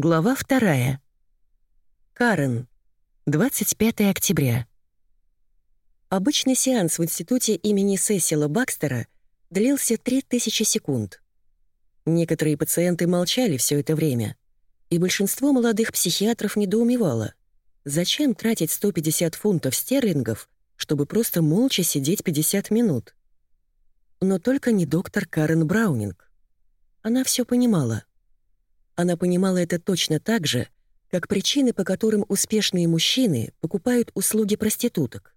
Глава вторая. Карен. 25 октября. Обычный сеанс в институте имени Сесила Бакстера длился 3000 секунд. Некоторые пациенты молчали все это время, и большинство молодых психиатров недоумевало, зачем тратить 150 фунтов стерлингов, чтобы просто молча сидеть 50 минут. Но только не доктор Карен Браунинг. Она все понимала. Она понимала это точно так же, как причины, по которым успешные мужчины покупают услуги проституток.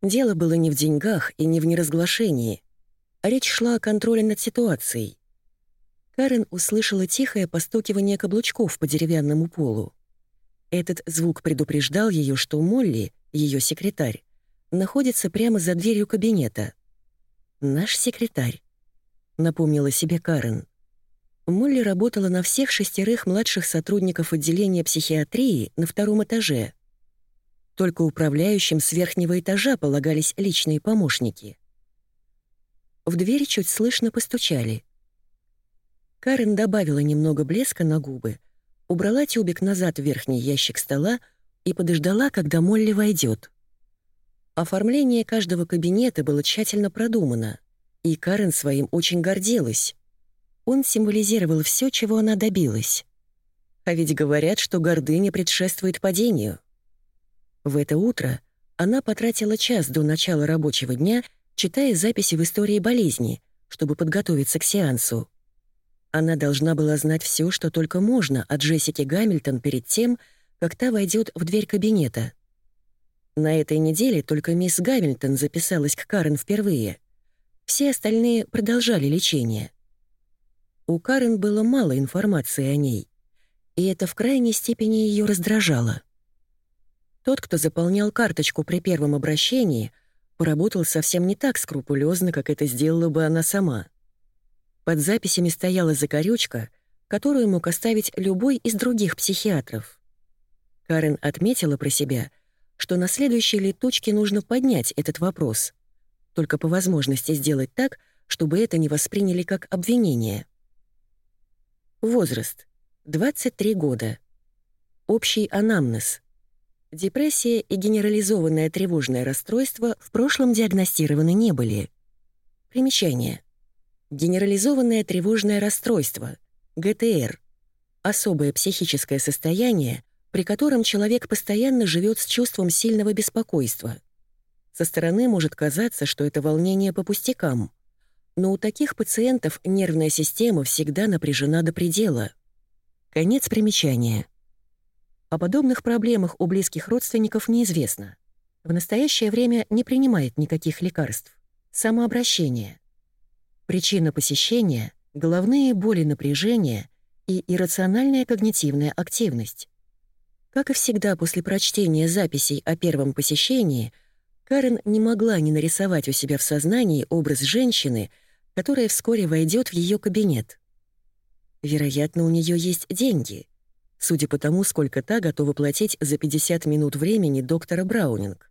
Дело было не в деньгах и не в неразглашении. А речь шла о контроле над ситуацией. Карен услышала тихое постукивание каблучков по деревянному полу. Этот звук предупреждал ее, что Молли, ее секретарь, находится прямо за дверью кабинета. «Наш секретарь», — напомнила себе Карен. Молли работала на всех шестерых младших сотрудников отделения психиатрии на втором этаже. Только управляющим с верхнего этажа полагались личные помощники. В двери чуть слышно постучали. Карен добавила немного блеска на губы, убрала тюбик назад в верхний ящик стола и подождала, когда Молли войдет. Оформление каждого кабинета было тщательно продумано, и Карен своим очень гордилась. Он символизировал все, чего она добилась. А ведь говорят, что гордыня предшествует падению. В это утро она потратила час до начала рабочего дня, читая записи в истории болезни, чтобы подготовиться к сеансу. Она должна была знать все, что только можно от Джессики Гамильтон перед тем, как та войдет в дверь кабинета. На этой неделе только мисс Гамильтон записалась к Карен впервые. Все остальные продолжали лечение. У Карен было мало информации о ней, и это в крайней степени ее раздражало. Тот, кто заполнял карточку при первом обращении, поработал совсем не так скрупулезно, как это сделала бы она сама. Под записями стояла закорючка, которую мог оставить любой из других психиатров. Карен отметила про себя, что на следующей летучке нужно поднять этот вопрос, только по возможности сделать так, чтобы это не восприняли как обвинение. Возраст. 23 года. Общий анамнез. Депрессия и генерализованное тревожное расстройство в прошлом диагностированы не были. Примечание. Генерализованное тревожное расстройство, ГТР. Особое психическое состояние, при котором человек постоянно живет с чувством сильного беспокойства. Со стороны может казаться, что это волнение по пустякам — но у таких пациентов нервная система всегда напряжена до предела. Конец примечания. О подобных проблемах у близких родственников неизвестно. В настоящее время не принимает никаких лекарств. Самообращение. Причина посещения — головные боли напряжения и иррациональная когнитивная активность. Как и всегда после прочтения записей о первом посещении, Карен не могла не нарисовать у себя в сознании образ женщины — которая вскоре войдет в ее кабинет. Вероятно, у нее есть деньги, судя по тому, сколько та готова платить за 50 минут времени доктора Браунинг.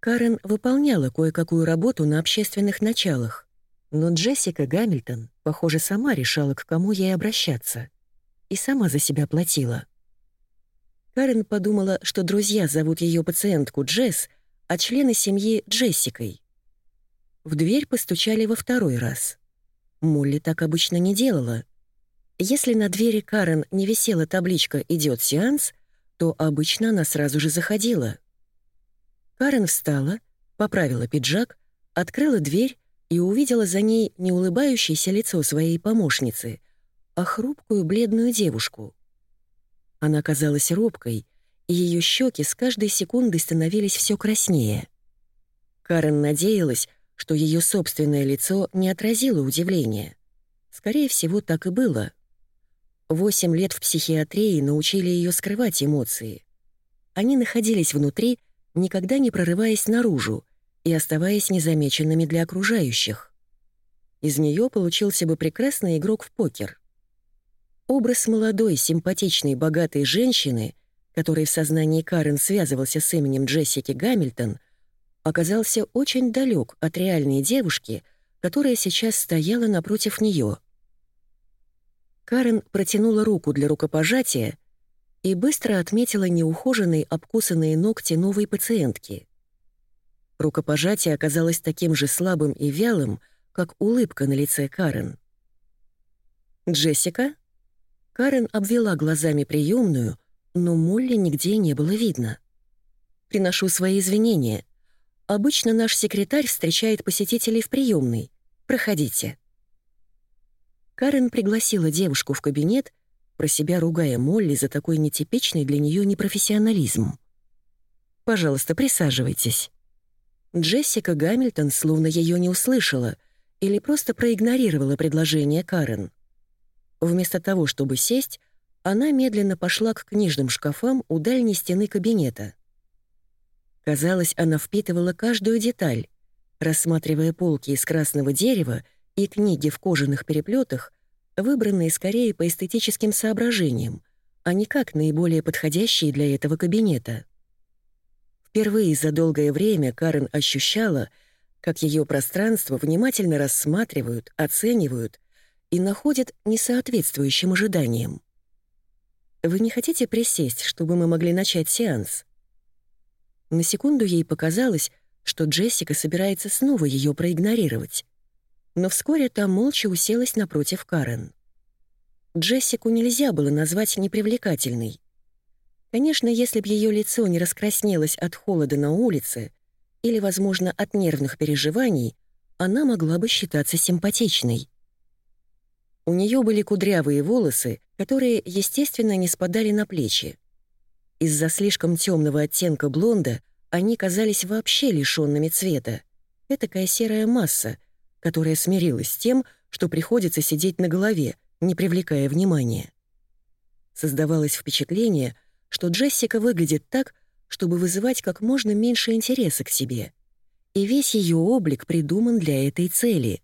Карен выполняла кое-какую работу на общественных началах, но Джессика Гамильтон, похоже, сама решала, к кому ей обращаться, и сама за себя платила. Карен подумала, что друзья зовут ее пациентку Джесс, а члены семьи — Джессикой. В дверь постучали во второй раз. Молли так обычно не делала. Если на двери Карен не висела табличка «Идет сеанс», то обычно она сразу же заходила. Карен встала, поправила пиджак, открыла дверь и увидела за ней не улыбающееся лицо своей помощницы, а хрупкую бледную девушку. Она казалась робкой, и ее щеки с каждой секундой становились все краснее. Карен надеялась, что ее собственное лицо не отразило удивления. Скорее всего, так и было. Восемь лет в психиатрии научили ее скрывать эмоции. Они находились внутри, никогда не прорываясь наружу и оставаясь незамеченными для окружающих. Из нее получился бы прекрасный игрок в покер. Образ молодой, симпатичной, богатой женщины, который в сознании Карен связывался с именем Джессики Гамильтон — оказался очень далек от реальной девушки, которая сейчас стояла напротив нее. Карен протянула руку для рукопожатия и быстро отметила неухоженные обкусанные ногти новой пациентки. Рукопожатие оказалось таким же слабым и вялым, как улыбка на лице Карен. «Джессика?» Карен обвела глазами приемную, но Молли нигде не было видно. «Приношу свои извинения. Обычно наш секретарь встречает посетителей в приемной. Проходите». Карен пригласила девушку в кабинет, про себя ругая Молли за такой нетипичный для нее непрофессионализм. «Пожалуйста, присаживайтесь». Джессика Гамильтон словно ее не услышала или просто проигнорировала предложение Карен. Вместо того, чтобы сесть, она медленно пошла к книжным шкафам у дальней стены кабинета. Казалось, она впитывала каждую деталь, рассматривая полки из красного дерева и книги в кожаных переплетах, выбранные скорее по эстетическим соображениям, а не как наиболее подходящие для этого кабинета. Впервые за долгое время Карен ощущала, как ее пространство внимательно рассматривают, оценивают и находят несоответствующим ожиданиям. «Вы не хотите присесть, чтобы мы могли начать сеанс?» На секунду ей показалось, что Джессика собирается снова ее проигнорировать. Но вскоре та молча уселась напротив Карен. Джессику нельзя было назвать непривлекательной. Конечно, если б ее лицо не раскраснелось от холода на улице или, возможно, от нервных переживаний, она могла бы считаться симпатичной. У нее были кудрявые волосы, которые, естественно, не спадали на плечи. Из-за слишком темного оттенка блонда они казались вообще лишенными цвета. Этакая серая масса, которая смирилась с тем, что приходится сидеть на голове, не привлекая внимания. Создавалось впечатление, что Джессика выглядит так, чтобы вызывать как можно меньше интереса к себе. И весь ее облик придуман для этой цели.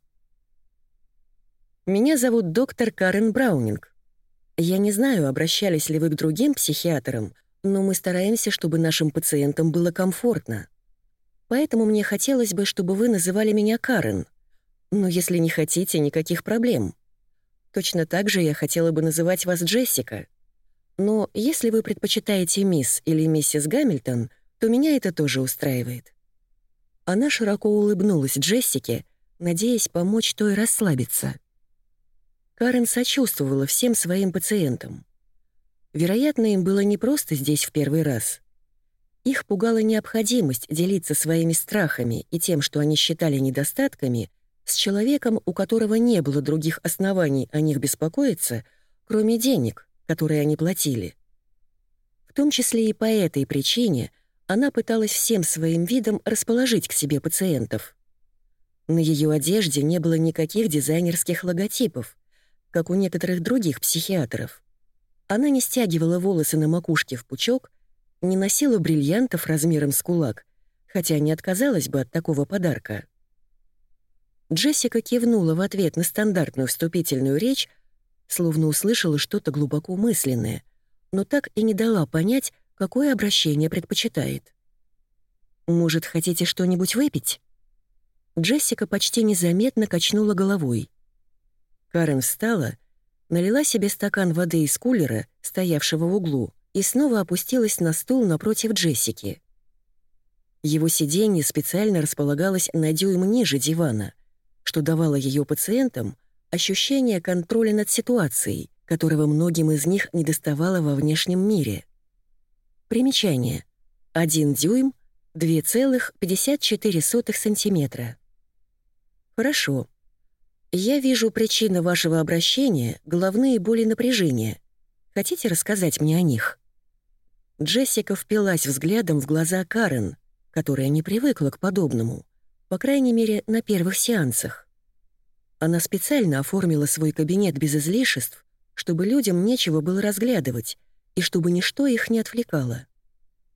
«Меня зовут доктор Карен Браунинг. Я не знаю, обращались ли вы к другим психиатрам, но мы стараемся, чтобы нашим пациентам было комфортно. Поэтому мне хотелось бы, чтобы вы называли меня Карен. Но если не хотите, никаких проблем. Точно так же я хотела бы называть вас Джессика. Но если вы предпочитаете мисс или миссис Гамильтон, то меня это тоже устраивает». Она широко улыбнулась Джессике, надеясь помочь той расслабиться. Карен сочувствовала всем своим пациентам. Вероятно, им было не просто здесь в первый раз. Их пугала необходимость делиться своими страхами и тем, что они считали недостатками, с человеком, у которого не было других оснований о них беспокоиться, кроме денег, которые они платили. В том числе и по этой причине она пыталась всем своим видом расположить к себе пациентов. На ее одежде не было никаких дизайнерских логотипов, как у некоторых других психиатров. Она не стягивала волосы на макушке в пучок, не носила бриллиантов размером с кулак, хотя не отказалась бы от такого подарка. Джессика кивнула в ответ на стандартную вступительную речь, словно услышала что-то глубоко мысленное, но так и не дала понять, какое обращение предпочитает. «Может, хотите что-нибудь выпить?» Джессика почти незаметно качнула головой. Карен встала — налила себе стакан воды из кулера, стоявшего в углу, и снова опустилась на стул напротив Джессики. Его сиденье специально располагалось на дюйм ниже дивана, что давало ее пациентам ощущение контроля над ситуацией, которого многим из них недоставало во внешнем мире. Примечание. 1 дюйм — 2,54 сантиметра. Хорошо. «Я вижу причины вашего обращения — головные боли напряжения. Хотите рассказать мне о них?» Джессика впилась взглядом в глаза Карен, которая не привыкла к подобному, по крайней мере, на первых сеансах. Она специально оформила свой кабинет без излишеств, чтобы людям нечего было разглядывать и чтобы ничто их не отвлекало.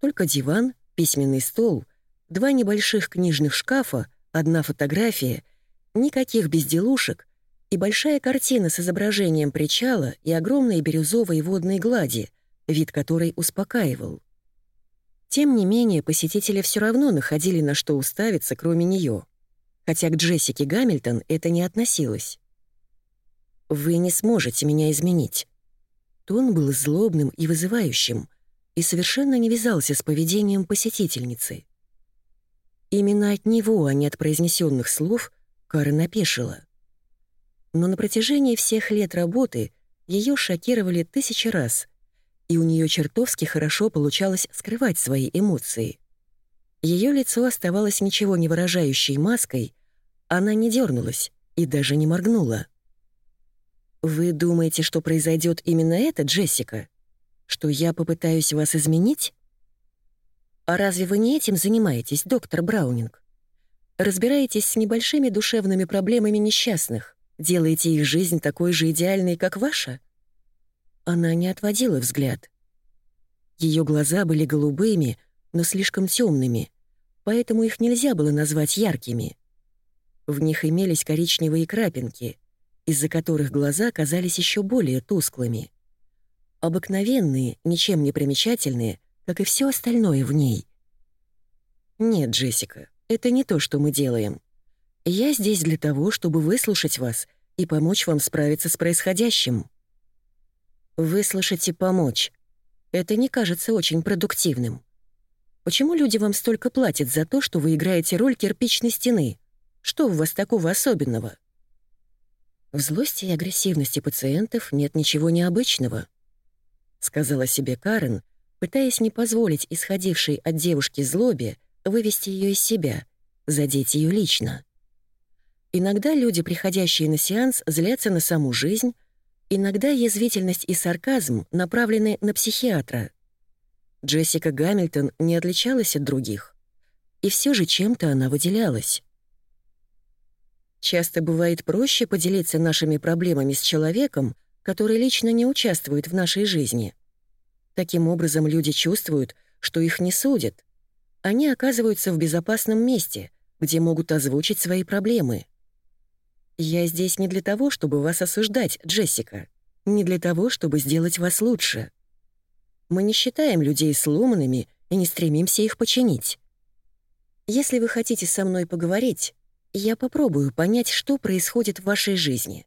Только диван, письменный стол, два небольших книжных шкафа, одна фотография — Никаких безделушек и большая картина с изображением причала и огромной бирюзовой водной глади, вид которой успокаивал. Тем не менее, посетители все равно находили на что уставиться, кроме нее, хотя к Джессике Гамильтон это не относилось. Вы не сможете меня изменить». Тон был злобным и вызывающим и совершенно не вязался с поведением посетительницы. Именно от него, а не от произнесенных слов, Карен опешила. Но на протяжении всех лет работы ее шокировали тысячи раз, и у нее чертовски хорошо получалось скрывать свои эмоции. Ее лицо оставалось ничего не выражающей маской, она не дернулась и даже не моргнула. «Вы думаете, что произойдет именно это, Джессика? Что я попытаюсь вас изменить?» «А разве вы не этим занимаетесь, доктор Браунинг? Разбираетесь с небольшими душевными проблемами несчастных, делаете их жизнь такой же идеальной, как ваша?» Она не отводила взгляд. Ее глаза были голубыми, но слишком темными, поэтому их нельзя было назвать яркими. В них имелись коричневые крапинки, из-за которых глаза казались еще более тусклыми. Обыкновенные, ничем не примечательные, как и все остальное в ней. «Нет, Джессика, это не то, что мы делаем. Я здесь для того, чтобы выслушать вас и помочь вам справиться с происходящим». «Выслушать и помочь. Это не кажется очень продуктивным. Почему люди вам столько платят за то, что вы играете роль кирпичной стены? Что у вас такого особенного?» В злости и агрессивности пациентов нет ничего необычного, сказала себе Карен, пытаясь не позволить исходившей от девушки злобе вывести ее из себя, задеть ее лично. Иногда люди, приходящие на сеанс, злятся на саму жизнь, иногда язвительность и сарказм направлены на психиатра. Джессика Гамильтон не отличалась от других. И все же чем-то она выделялась. Часто бывает проще поделиться нашими проблемами с человеком, который лично не участвует в нашей жизни. Таким образом, люди чувствуют, что их не судят. Они оказываются в безопасном месте, где могут озвучить свои проблемы. Я здесь не для того, чтобы вас осуждать, Джессика, не для того, чтобы сделать вас лучше. Мы не считаем людей сломанными и не стремимся их починить. Если вы хотите со мной поговорить, я попробую понять, что происходит в вашей жизни.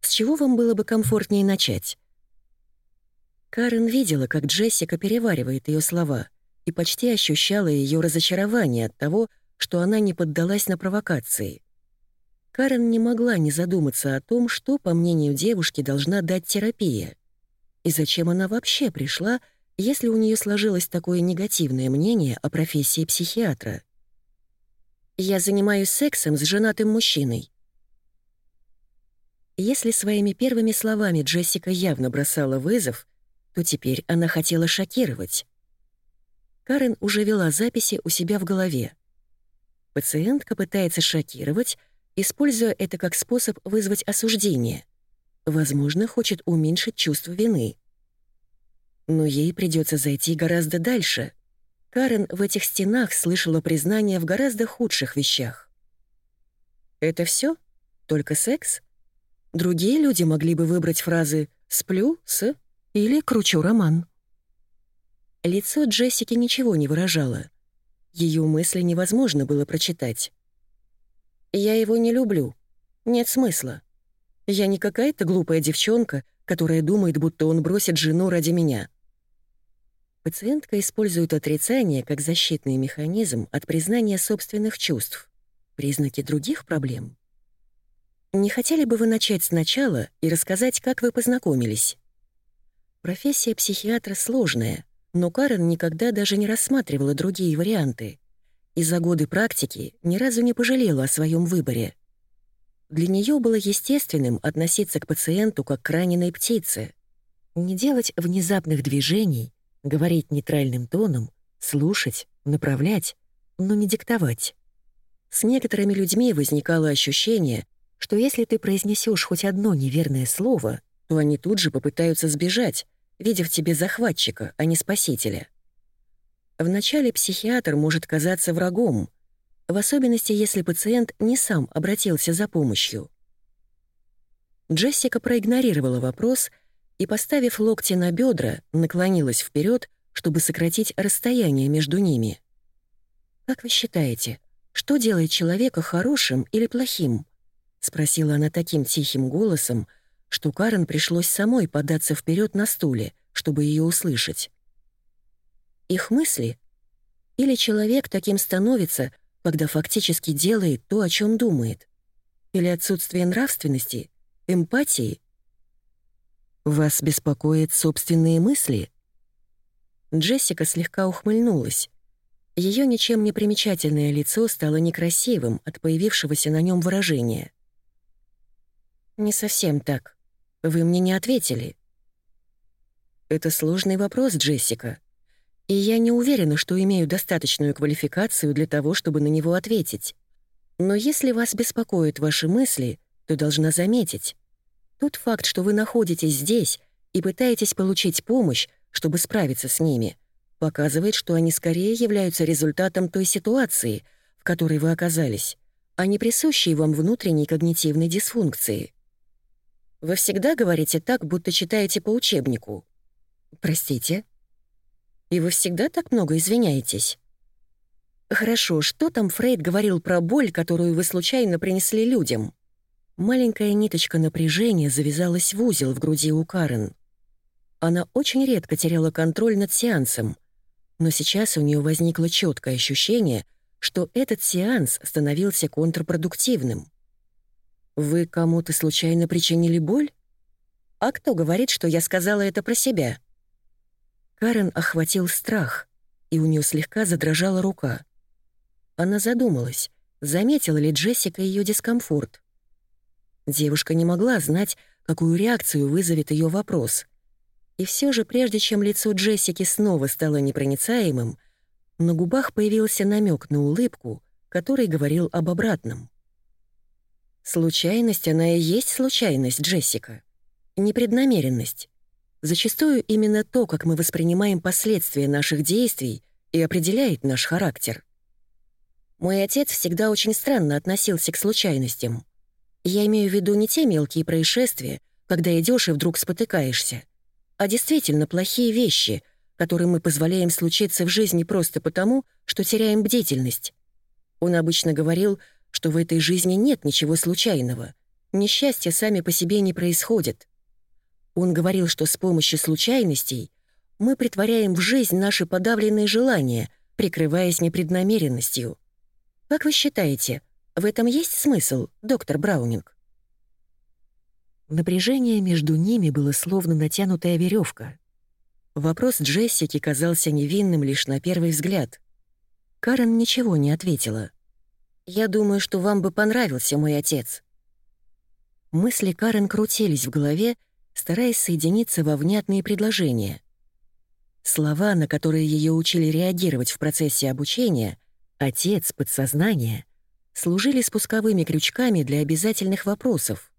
С чего вам было бы комфортнее начать? Карен видела, как Джессика переваривает ее слова, и почти ощущала ее разочарование от того, что она не поддалась на провокации. Карен не могла не задуматься о том, что, по мнению девушки, должна дать терапия. И зачем она вообще пришла, если у нее сложилось такое негативное мнение о профессии психиатра. Я занимаюсь сексом с женатым мужчиной. Если своими первыми словами Джессика явно бросала вызов, то теперь она хотела шокировать. Карен уже вела записи у себя в голове. Пациентка пытается шокировать, используя это как способ вызвать осуждение. Возможно, хочет уменьшить чувство вины. Но ей придется зайти гораздо дальше — Карен в этих стенах слышала признания в гораздо худших вещах. «Это все? Только секс?» Другие люди могли бы выбрать фразы «сплю с» или «кручу роман». Лицо Джессики ничего не выражало. Ее мысли невозможно было прочитать. «Я его не люблю. Нет смысла. Я не какая-то глупая девчонка, которая думает, будто он бросит жену ради меня. Пациентка использует отрицание как защитный механизм от признания собственных чувств. Признаки других проблем. Не хотели бы вы начать сначала и рассказать, как вы познакомились? Профессия психиатра сложная, но Карен никогда даже не рассматривала другие варианты и за годы практики ни разу не пожалела о своем выборе. Для нее было естественным относиться к пациенту как к раненой птице, не делать внезапных движений, говорить нейтральным тоном, слушать, направлять, но не диктовать. С некоторыми людьми возникало ощущение, что если ты произнесешь хоть одно неверное слово, то они тут же попытаются сбежать, видя в тебе захватчика, а не спасителя. Вначале психиатр может казаться врагом, в особенности если пациент не сам обратился за помощью. Джессика проигнорировала вопрос — и, поставив локти на бедра, наклонилась вперед, чтобы сократить расстояние между ними. «Как вы считаете, что делает человека хорошим или плохим? спросила она таким тихим голосом, что Карен пришлось самой податься вперед на стуле, чтобы ее услышать. Их мысли? Или человек таким становится, когда фактически делает то, о чем думает? Или отсутствие нравственности, эмпатии? Вас беспокоят собственные мысли? Джессика слегка ухмыльнулась. Ее ничем не примечательное лицо стало некрасивым от появившегося на нем выражения. «Не совсем так. Вы мне не ответили». «Это сложный вопрос, Джессика и я не уверена, что имею достаточную квалификацию для того, чтобы на него ответить. Но если вас беспокоят ваши мысли, то должна заметить. Тот факт, что вы находитесь здесь и пытаетесь получить помощь, чтобы справиться с ними, показывает, что они скорее являются результатом той ситуации, в которой вы оказались, а не присущей вам внутренней когнитивной дисфункции. Вы всегда говорите так, будто читаете по учебнику. Простите? И вы всегда так много извиняетесь? Хорошо, что там Фрейд говорил про боль, которую вы случайно принесли людям? Маленькая ниточка напряжения завязалась в узел в груди у Карен. Она очень редко теряла контроль над сеансом, но сейчас у нее возникло четкое ощущение, что этот сеанс становился контрпродуктивным. «Вы кому-то случайно причинили боль? А кто говорит, что я сказала это про себя?» Карен охватил страх, и у нее слегка задрожала рука. Она задумалась, заметила ли Джессика ее дискомфорт. Девушка не могла знать, какую реакцию вызовет ее вопрос. И все же, прежде чем лицо Джессики снова стало непроницаемым, на губах появился намек на улыбку, который говорил об обратном. Случайность, она и есть случайность, Джессика. Непреднамеренность. Зачастую именно то, как мы воспринимаем последствия наших действий, и определяет наш характер. Мой отец всегда очень странно относился к случайностям. Я имею в виду не те мелкие происшествия, когда идешь и вдруг спотыкаешься, а действительно плохие вещи, которые мы позволяем случиться в жизни просто потому, что теряем бдительность. Он обычно говорил, что в этой жизни нет ничего случайного. Несчастья сами по себе не происходят. Он говорил, что с помощью случайностей мы притворяем в жизнь наши подавленные желания, прикрываясь непреднамеренностью. Как вы считаете, в этом есть смысл, доктор Браунинг? Напряжение между ними было словно натянутая веревка. Вопрос Джессики казался невинным лишь на первый взгляд. Карен ничего не ответила. «Я думаю, что вам бы понравился мой отец». Мысли Карен крутились в голове, стараясь соединиться во внятные предложения. Слова, на которые ее учили реагировать в процессе обучения, «отец», «подсознание», служили спусковыми крючками для обязательных вопросов.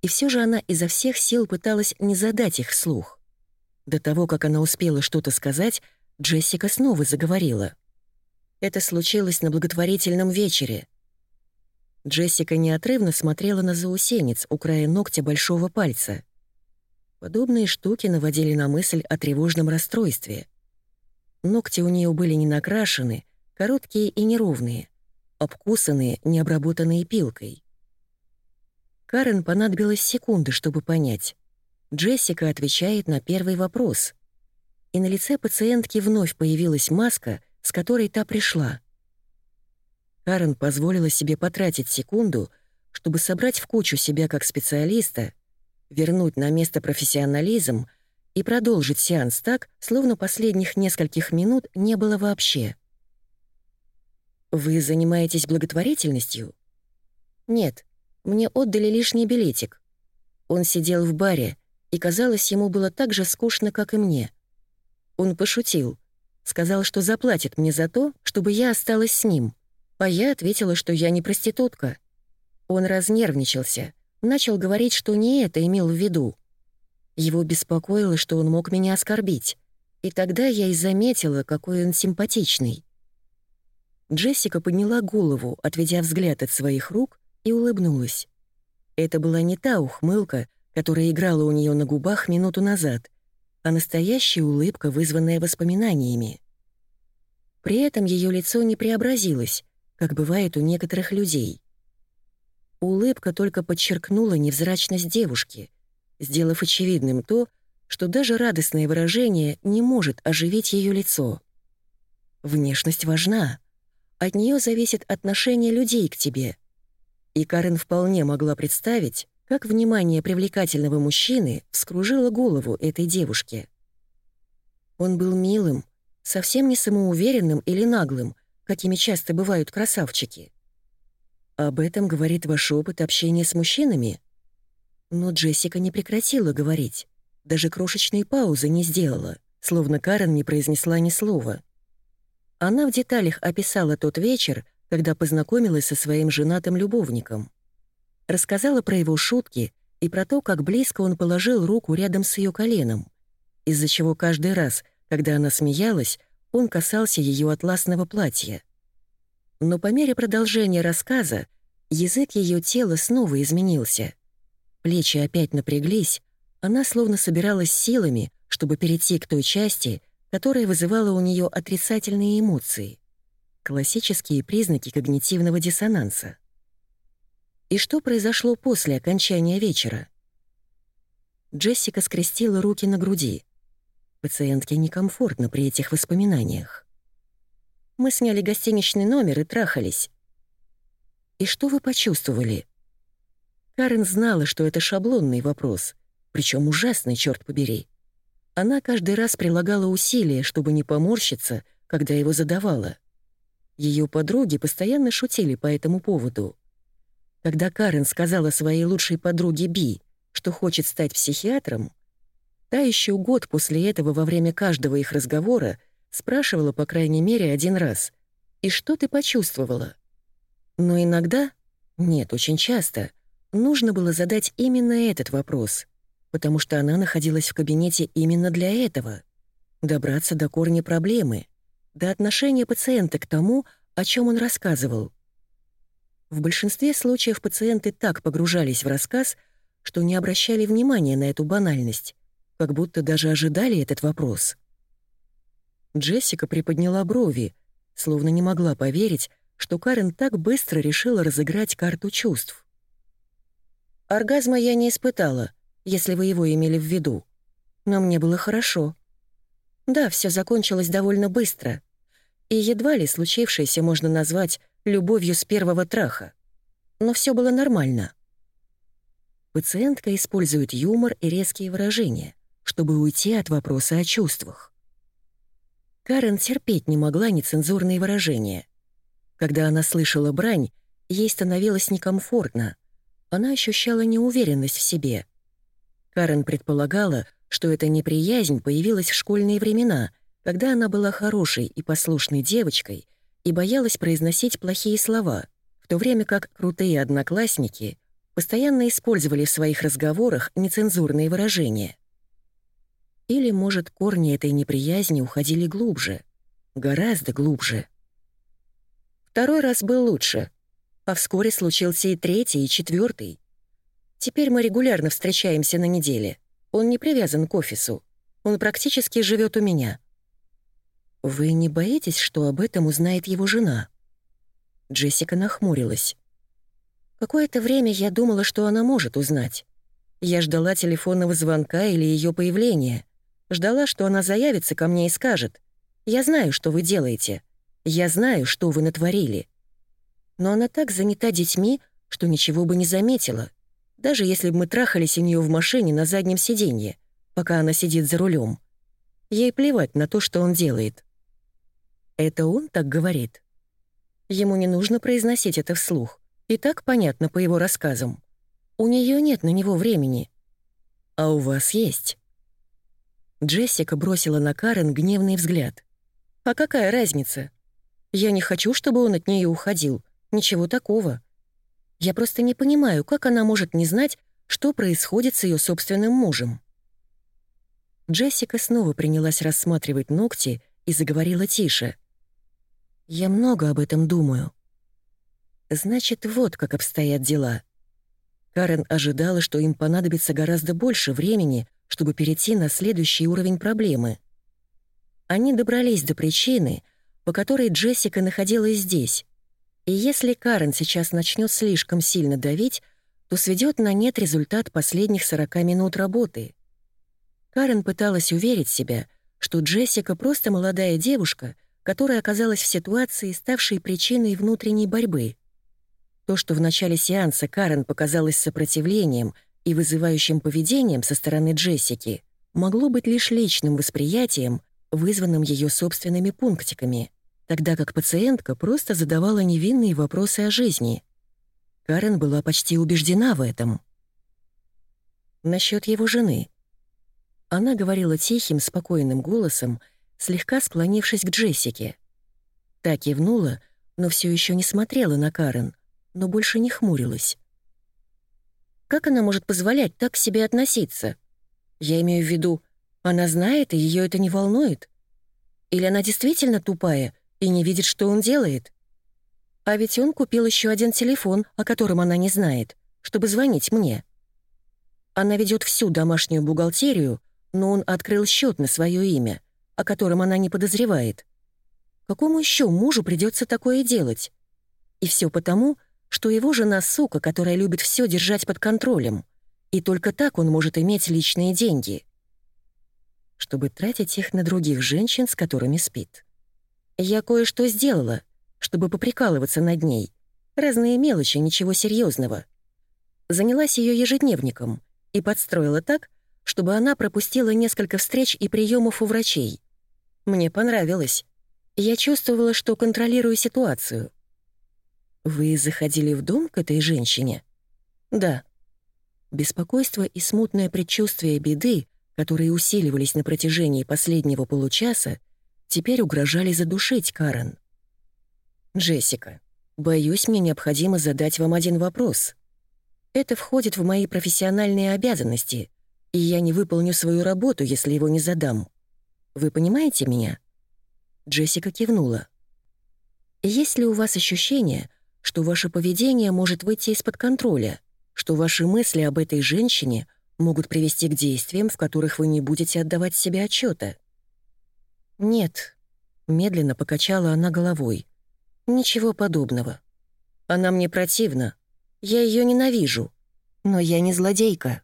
И все же она изо всех сил пыталась не задать их вслух. До того, как она успела что-то сказать, Джессика снова заговорила. Это случилось на благотворительном вечере. Джессика неотрывно смотрела на заусенец у края ногтя большого пальца. Подобные штуки наводили на мысль о тревожном расстройстве. Ногти у нее были не накрашены, короткие и неровные, обкусанные, необработанные пилкой. Карен понадобилась секунды, чтобы понять. Джессика отвечает на первый вопрос. И на лице пациентки вновь появилась маска, с которой та пришла. Карен позволила себе потратить секунду, чтобы собрать в кучу себя как специалиста вернуть на место профессионализм и продолжить сеанс так, словно последних нескольких минут не было вообще. «Вы занимаетесь благотворительностью?» «Нет, мне отдали лишний билетик. Он сидел в баре, и, казалось, ему было так же скучно, как и мне. Он пошутил, сказал, что заплатит мне за то, чтобы я осталась с ним, а я ответила, что я не проститутка. Он разнервничался — начал говорить, что не это имел в виду. Его беспокоило, что он мог меня оскорбить, и тогда я и заметила, какой он симпатичный. Джессика подняла голову, отведя взгляд от своих рук, и улыбнулась. Это была не та ухмылка, которая играла у нее на губах минуту назад, а настоящая улыбка, вызванная воспоминаниями. При этом ее лицо не преобразилось, как бывает у некоторых людей. улыбка только подчеркнула невзрачность девушки, сделав очевидным то, что даже радостное выражение не может оживить ее лицо. Внешность важна. От нее зависит отношение людей к тебе. И Карен вполне могла представить, как внимание привлекательного мужчины вскружило голову этой девушки. Он был милым, совсем не самоуверенным или наглым, какими часто бывают красавчики. Об этом говорит ваш опыт общения с мужчинами? Но Джессика не прекратила говорить, даже крошечной паузы не сделала, словно Карен не произнесла ни слова. Она в деталях описала тот вечер, когда познакомилась со своим женатым любовником. Рассказала про его шутки и про то, как близко он положил руку рядом с ее коленом, из-за чего каждый раз, когда она смеялась, он касался ее атласного платья. Но по мере продолжения рассказа язык ее тела снова изменился. Плечи опять напряглись, она словно собиралась силами, чтобы перейти к той части, которая вызывала у нее отрицательные эмоции. Классические признаки когнитивного диссонанса. И что произошло после окончания вечера? Джессика скрестила руки на груди. Пациентке некомфортно при этих воспоминаниях. Мы сняли гостиничный номер и трахались. И что вы почувствовали? Карен знала, что это шаблонный вопрос, причем ужасный, черт побери. Она каждый раз прилагала усилия, чтобы не поморщиться, когда его задавала. Ее подруги постоянно шутили по этому поводу. Когда Карен сказала своей лучшей подруге Би, что хочет стать психиатром, Та еще год после этого во время каждого их разговора спрашивала по крайней мере один раз «И что ты почувствовала?». Но иногда, нет, очень часто, нужно было задать именно этот вопрос, потому что она находилась в кабинете именно для этого — добраться до корня проблемы, до отношения пациента к тому, о чем он рассказывал. В большинстве случаев пациенты так погружались в рассказ, что не обращали внимания на эту банальность, как будто даже ожидали этот вопрос. Джессика приподняла брови, словно не могла поверить, что Карен так быстро решила разыграть карту чувств. «Оргазма я не испытала, если вы его имели в виду. Но мне было хорошо. Да, все закончилось довольно быстро, и едва ли случившееся можно назвать любовью с первого траха. Но все было нормально». Пациентка использует юмор и резкие выражения чтобы уйти от вопроса о чувствах. Карен терпеть не могла нецензурные выражения. Когда она слышала брань, ей становилось некомфортно. Она ощущала неуверенность в себе. Карен предполагала, что эта неприязнь появилась в школьные времена, когда она была хорошей и послушной девочкой и боялась произносить плохие слова, в то время как крутые одноклассники постоянно использовали в своих разговорах нецензурные выражения. Или, может, корни этой неприязни уходили глубже, гораздо глубже. Второй раз был лучше, а вскоре случился и третий, и четвертый. Теперь мы регулярно встречаемся на неделе. Он не привязан к офису. Он практически живет у меня. Вы не боитесь, что об этом узнает его жена? Джессика нахмурилась. Какое-то время я думала, что она может узнать. Я ждала телефонного звонка или ее появления. Ждала, что она заявится ко мне и скажет, «Я знаю, что вы делаете. Я знаю, что вы натворили». Но она так занята детьми, что ничего бы не заметила, даже если бы мы трахались у нее в машине на заднем сиденье, пока она сидит за рулем. Ей плевать на то, что он делает. Это он так говорит. Ему не нужно произносить это вслух, и так понятно по его рассказам. У нее нет на него времени. А у вас есть. Джессика бросила на Карен гневный взгляд. «А какая разница? Я не хочу, чтобы он от нее уходил. Ничего такого. Я просто не понимаю, как она может не знать, что происходит с ее собственным мужем». Джессика снова принялась рассматривать ногти и заговорила тише. «Я много об этом думаю». «Значит, вот как обстоят дела». Карен ожидала, что им понадобится гораздо больше времени, чтобы перейти на следующий уровень проблемы. Они добрались до причины, по которой Джессика находилась здесь. И если Карен сейчас начнет слишком сильно давить, то сведет на нет результат последних 40 минут работы. Карен пыталась уверить себя, что Джессика просто молодая девушка, которая оказалась в ситуации, ставшей причиной внутренней борьбы. То, что в начале сеанса Карен показалось сопротивлением и вызывающим поведением со стороны Джессики, могло быть лишь личным восприятием, вызванным ее собственными пунктиками, тогда как пациентка просто задавала невинные вопросы о жизни. Карен была почти убеждена в этом. Насчет его жены. Она говорила тихим, спокойным голосом, слегка склонившись к Джессике. Та кивнула, но все еще не смотрела на Карен, но больше не хмурилась. Как она может позволять так к себе относиться? Я имею в виду, она знает, и ее это не волнует? Или она действительно тупая и не видит, что он делает? А ведь он купил еще один телефон, о котором она не знает, чтобы звонить мне. Она ведет всю домашнюю бухгалтерию, но он открыл счет на свое имя, о котором она не подозревает. Какому еще мужу придется такое делать? И все потому, что его жена сука, которая любит все держать под контролем и только так он может иметь личные деньги, чтобы тратить их на других женщин, с которыми спит. Я кое-что сделала, чтобы поприкалываться над ней. Разные мелочи, ничего серьезного. Занялась ее ежедневником и подстроила так, чтобы она пропустила несколько встреч и приемов у врачей. Мне понравилось. Я чувствовала, что контролирую ситуацию. «Вы заходили в дом к этой женщине?» «Да», Беспокойство и смутное предчувствие беды, которые усиливались на протяжении последнего получаса, теперь угрожали задушить Карен. «Джессика, боюсь, мне необходимо задать вам один вопрос. Это входит в мои профессиональные обязанности, и я не выполню свою работу, если его не задам. Вы понимаете меня?» Джессика кивнула. «Есть ли у вас ощущение, что ваше поведение может выйти из-под контроля?» что ваши мысли об этой женщине могут привести к действиям, в которых вы не будете отдавать себе отчета. «Нет», — медленно покачала она головой. «Ничего подобного. Она мне противна. Я ее ненавижу. Но я не злодейка».